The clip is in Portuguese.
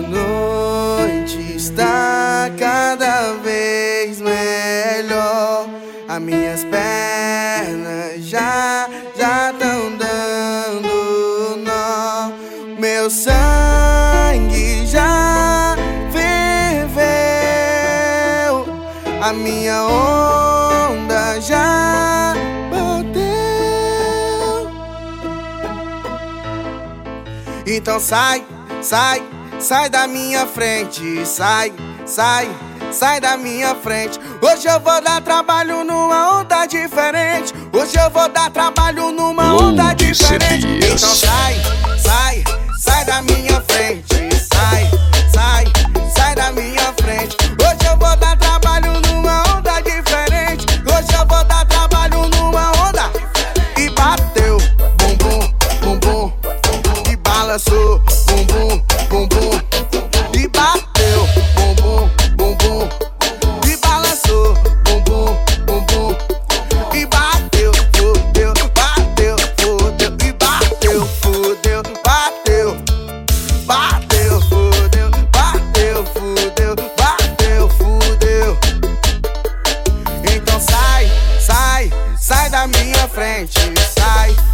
noite está cada vez melhor. As minhas pernas já, já estão dando nó. Meu sangue já ferveu. A minha onda já bateu. Então sai, sai, Sai da minha frente, sai, sai, sai da minha frente. Hoje eu vou dar trabalho numa onda diferente. Hoje eu vou dar trabalho numa onda diferente. Então sai, sai, sai da minha frente, sai, sai, sai da minha frente. Hoje eu vou dar trabalho numa onda diferente. Hoje eu vou dar trabalho numa onda e bateu, bumbum, bumbum, bumbum e balançou. Sai da minha frente, sai.